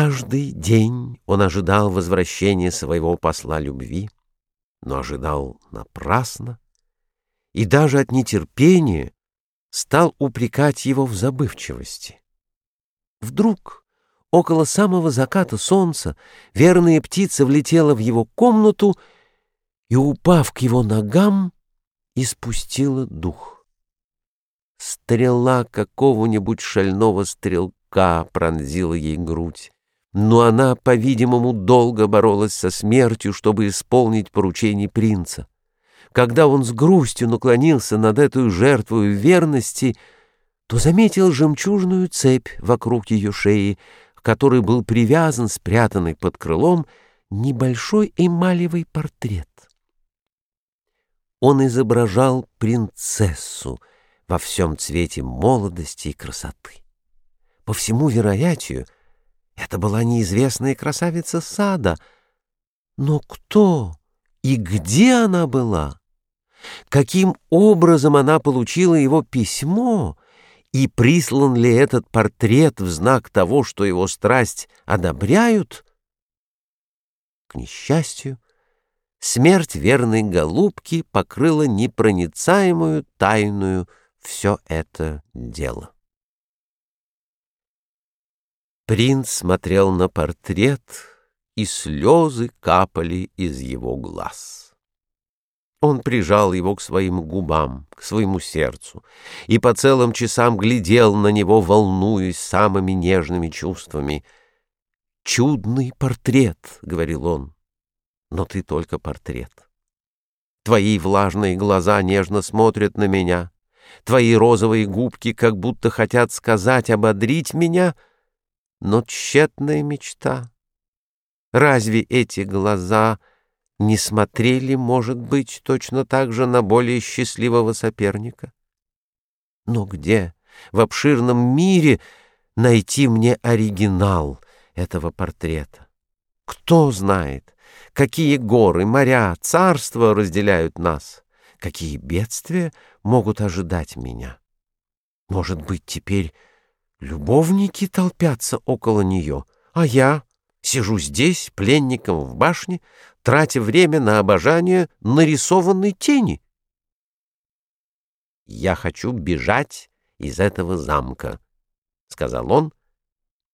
Каждый день он ожидал возвращения своего посла любви, но ожидал напрасно и даже от нетерпения стал упрекать его в забывчивости. Вдруг, около самого заката солнца, верная птица влетела в его комнату и, упав к его ногам, испустила дух. Стрела какого-нибудь шального стрелка пронзила ей грудь, но она, по-видимому, долго боролась со смертью, чтобы исполнить поручение принца. Когда он с грустью наклонился над этой жертвой верности, то заметил жемчужную цепь вокруг ее шеи, к которой был привязан, спрятанный под крылом, небольшой эмалевый портрет. Он изображал принцессу во всем цвете молодости и красоты. По всему вероятию, это была неизвестная красавица сада. Но кто и где она была? Каким образом она получила его письмо? И прислан ли этот портрет в знак того, что его страсть одобряют? К несчастью, смерть верной голубки покрыла непроницаемую тайную все это дело. Принц смотрел на портрет, и слезы капали из его глаз. Он прижал его к своим губам, к своему сердцу, и по целым часам глядел на него, волнуясь самыми нежными чувствами. «Чудный портрет», — говорил он, — «но ты только портрет. Твои влажные глаза нежно смотрят на меня, твои розовые губки как будто хотят сказать, ободрить меня — но тщетная мечта. Разве эти глаза не смотрели, может быть, точно так же на более счастливого соперника? Но где в обширном мире найти мне оригинал этого портрета? Кто знает, какие горы, моря, царства разделяют нас, какие бедствия могут ожидать меня? Может быть, теперь Любовники толпятся около нее, а я сижу здесь, пленником в башне, тратя время на обожание нарисованной тени. «Я хочу бежать из этого замка», — сказал он.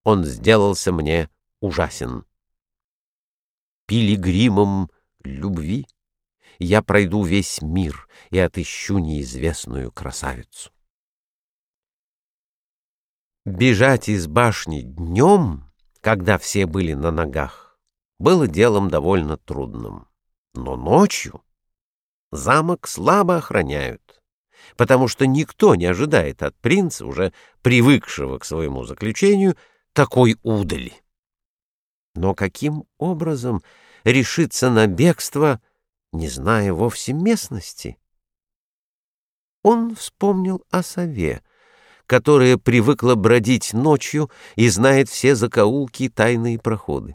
Он сделался мне ужасен. Пилигримом любви я пройду весь мир и отыщу неизвестную красавицу. Бежать из башни днем, когда все были на ногах, было делом довольно трудным. Но ночью замок слабо охраняют, потому что никто не ожидает от принца, уже привыкшего к своему заключению, такой удали. Но каким образом решиться на бегство, не зная вовсе местности? Он вспомнил о сове, которая привыкла бродить ночью и знает все закоулки и тайные проходы.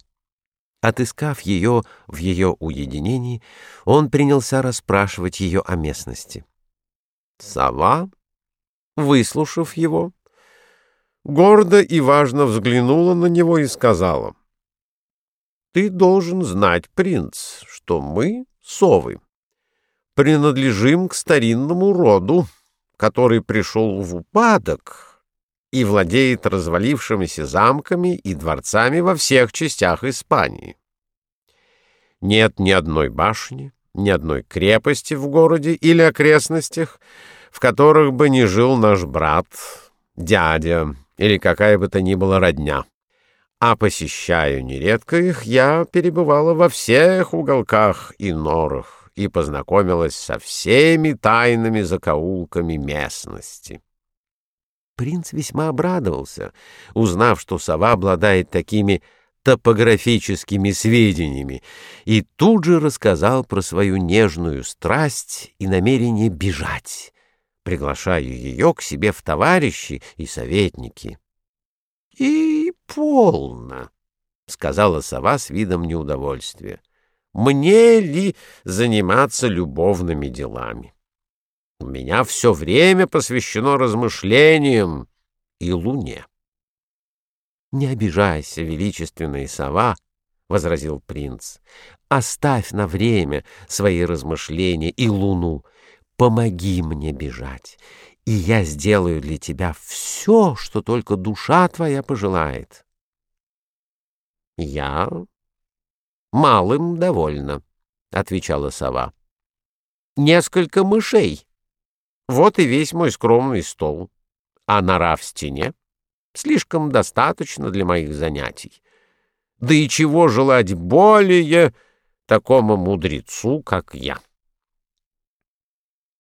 Отыскав ее в ее уединении, он принялся расспрашивать ее о местности. Сова, выслушав его, гордо и важно взглянула на него и сказала, «Ты должен знать, принц, что мы, совы, принадлежим к старинному роду, который пришел в упадок и владеет развалившимися замками и дворцами во всех частях Испании. Нет ни одной башни, ни одной крепости в городе или окрестностях, в которых бы не жил наш брат, дядя или какая бы то ни была родня. А посещаю нередко их, я перебывала во всех уголках и норах и познакомилась со всеми тайными закоулками местности. Принц весьма обрадовался, узнав, что сова обладает такими топографическими сведениями, и тут же рассказал про свою нежную страсть и намерение бежать, приглашая ее к себе в товарищи и советники. — И полно, — сказала сова с видом неудовольствия. Мне ли заниматься любовными делами? У меня все время посвящено размышлениям и луне. Не обижайся, величественная сова, — возразил принц. Оставь на время свои размышления и луну. Помоги мне бежать, и я сделаю для тебя все, что только душа твоя пожелает. Я малым довольна, — отвечала сова. Несколько мышей. Вот и весь мой скромный стол. А нора в стене слишком достаточно для моих занятий. Да и чего желать более такому мудрецу, как я?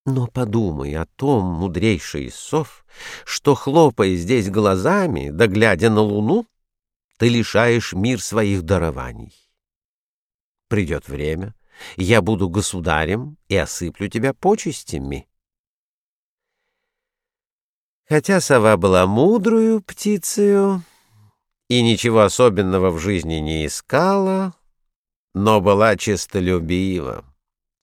Но подумай о том, мудрейший из сов, что, хлопая здесь глазами, да глядя на луну, ты лишаешь мир своих дарований. Придет время, я буду государем и осыплю тебя почестями. Хотя сова была мудрую птицею и ничего особенного в жизни не искала, но была честолюбива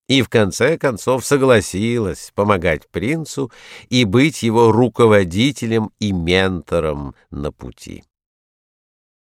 и в конце концов согласилась помогать принцу и быть его руководителем и ментором на пути.